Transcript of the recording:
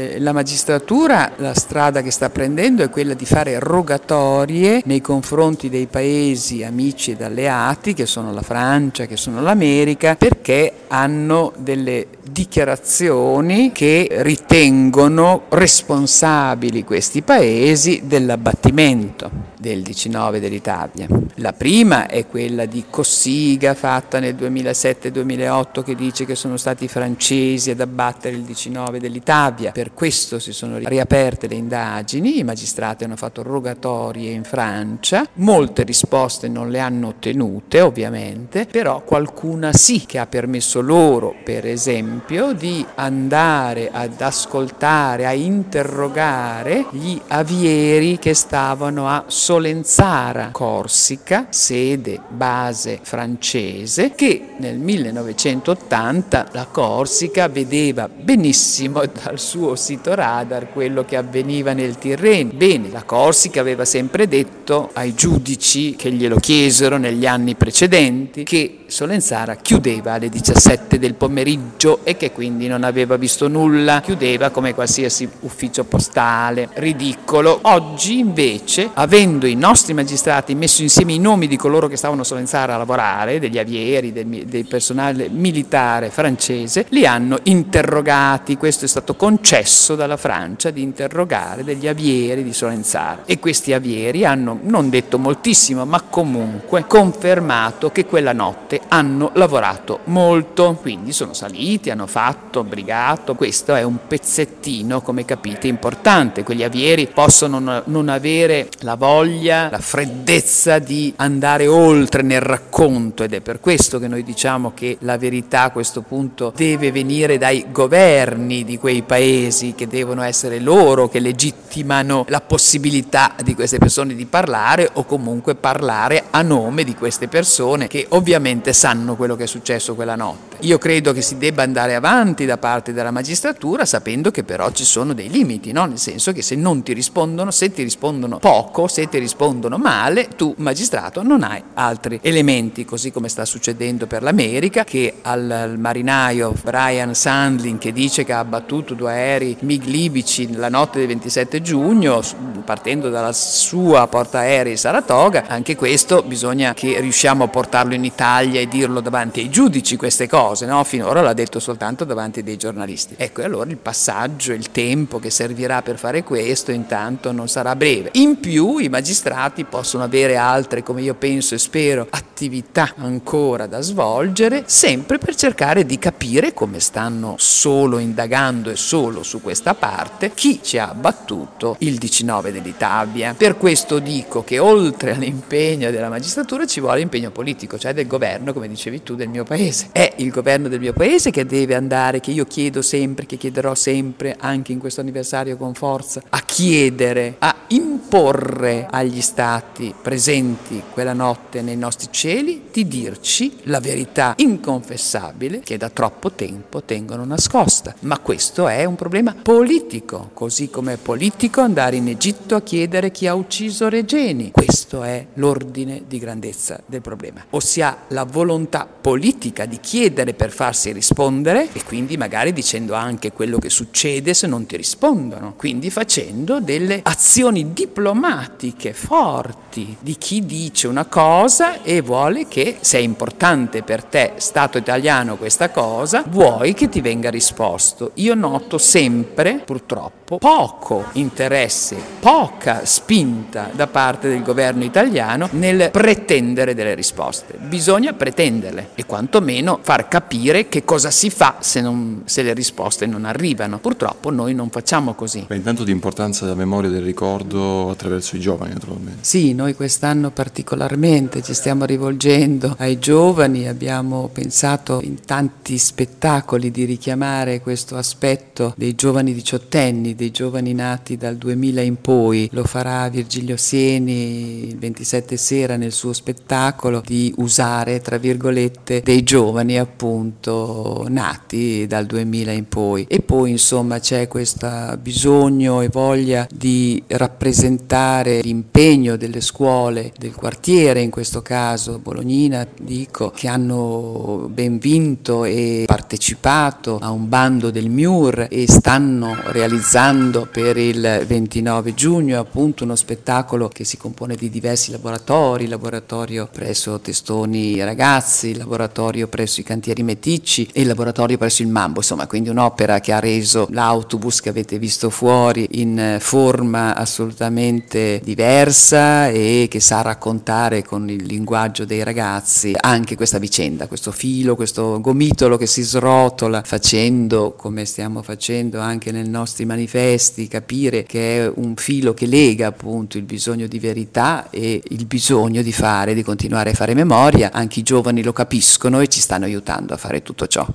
Eh, la magistratura, la strada che sta prendendo è quella di fare rogatorie nei confronti dei paesi amici ed alleati, che sono la Francia, che sono l'America, perché hanno delle dichiarazioni che ritengono responsabili questi paesi dell'abbattimento del 19 dell'Italia. La prima è quella di Cossiga fatta nel 2007-2008 che dice che sono stati i francesi ad abbattere il 19 dell'Italia. Per questo si sono riaperte le indagini, i magistrati hanno fatto rogatorie in Francia, molte risposte non le hanno ottenute ovviamente, però qualcuna sì che ha permesso loro, per esempio, di andare ad ascoltare, a interrogare gli avieri che stavano a Solenzara, Corsica, sede base francese, che nel 1980 la Corsica vedeva benissimo dal suo sito radar quello che avveniva nel Tirreno. Bene, la Corsica aveva sempre detto ai giudici che glielo chiesero negli anni precedenti che Solenzara chiudeva alle 17 del pomeriggio e che quindi non aveva visto nulla, chiudeva come qualsiasi ufficio postale. Ridicolo. Oggi invece, avendo i nostri magistrati messo insieme i nomi di coloro che stavano a Solenzara a lavorare, degli avieri, del, del personale militare francese, li hanno interrogati. Questo è stato concesso dalla Francia di interrogare degli avieri di Solenzara. E questi avieri hanno non detto moltissimo, ma comunque confermato che quella notte hanno lavorato molto, quindi sono saliti, hanno fatto, brigato, questo è un pezzettino come capite importante, quegli avieri possono non avere la voglia, la freddezza di andare oltre nel racconto ed è per questo che noi diciamo che la verità a questo punto deve venire dai governi di quei paesi che devono essere loro che legittimano la possibilità di queste persone di parlare o comunque parlare a nome di queste persone che ovviamente sanno quello che è successo quella notte. Io credo che si debba andare avanti da parte della magistratura sapendo che però ci sono dei limiti, no? nel senso che se non ti rispondono, se ti rispondono poco, se ti rispondono male, tu magistrato non hai altri elementi, così come sta succedendo per l'America, che al, al marinaio Brian Sandlin che dice che ha abbattuto due aerei MiG libici la notte del 27 giugno, partendo dalla sua portaerei Saratoga, anche questo bisogna che riusciamo a portarlo in Italia e dirlo davanti ai giudici queste cose, no? finora l'ha detto soltanto davanti dei giornalisti. Ecco, e allora il passaggio, il tempo che servirà per fare questo intanto non sarà breve. In più i magistrati possono avere altre, come io penso e spero, attività ancora da svolgere, sempre per cercare di capire come stanno solo indagando e solo su questa parte chi ci ha battuto il 19 dell'Italia. Per questo dico che oltre all'impegno della magistratura ci vuole impegno politico, cioè del governo, come dicevi tu, del mio paese. È il governo del mio paese che deve andare, che io chiedo sempre, che chiederò sempre, anche in questo anniversario con forza, a chiedere, a imporre agli stati presenti quella notte nei nostri cieli di dirci la verità inconfessabile che da troppo tempo tengono nascosta. Ma questo è un problema politico, così come è politico andare in Egitto a chiedere chi ha ucciso Regeni. Questo è l'ordine di grandezza del problema. O si ha la volontà politica di chiedere per farsi rispondere e quindi magari dicendo anche quello che succede se non ti rispondono, quindi facendo delle azioni diplomatiche forti di chi dice una cosa e vuole che se è importante per te, Stato italiano, questa cosa, vuoi che ti venga risposto. Io noto sempre, purtroppo, poco interesse, poca spinta da parte del governo italiano nel pretendere delle risposte. Bisogna pretenderle e quantomeno far capire che cosa si fa se, non, se le risposte non arrivano. Purtroppo noi non facciamo così. Beh, intanto di importanza della memoria e del ricordo attraverso i giovani naturalmente. Sì, noi quest'anno particolarmente ci stiamo rivolgendo ai giovani, abbiamo pensato in tanti spettacoli di richiamare questo aspetto dei giovani diciottenni, dei giovani nati dal 2000 in poi. Lo farà Virgilio Sieni il 27 sera nel suo spettacolo di usare tra virgolette, dei giovani appunto appunto nati dal 2000 in poi. E poi insomma c'è questo bisogno e voglia di rappresentare l'impegno delle scuole del quartiere in questo caso Bolognina dico che hanno ben vinto e partecipato a un bando del MIUR e stanno realizzando per il 29 giugno appunto uno spettacolo che si compone di diversi laboratori, laboratorio presso Testoni Ragazzi, laboratorio presso i cantieri Meticci e il laboratorio presso il Mambo, insomma quindi un'opera che ha reso l'autobus che avete visto fuori in forma assolutamente diversa e che sa raccontare con il linguaggio dei ragazzi anche questa vicenda, questo filo, questo gomitolo che si srotola facendo come stiamo facendo anche nei nostri manifesti capire che è un filo che lega appunto il bisogno di verità e il bisogno di fare, di continuare a fare memoria, anche i giovani lo capiscono e ci stanno aiutando a fare tutto ciò.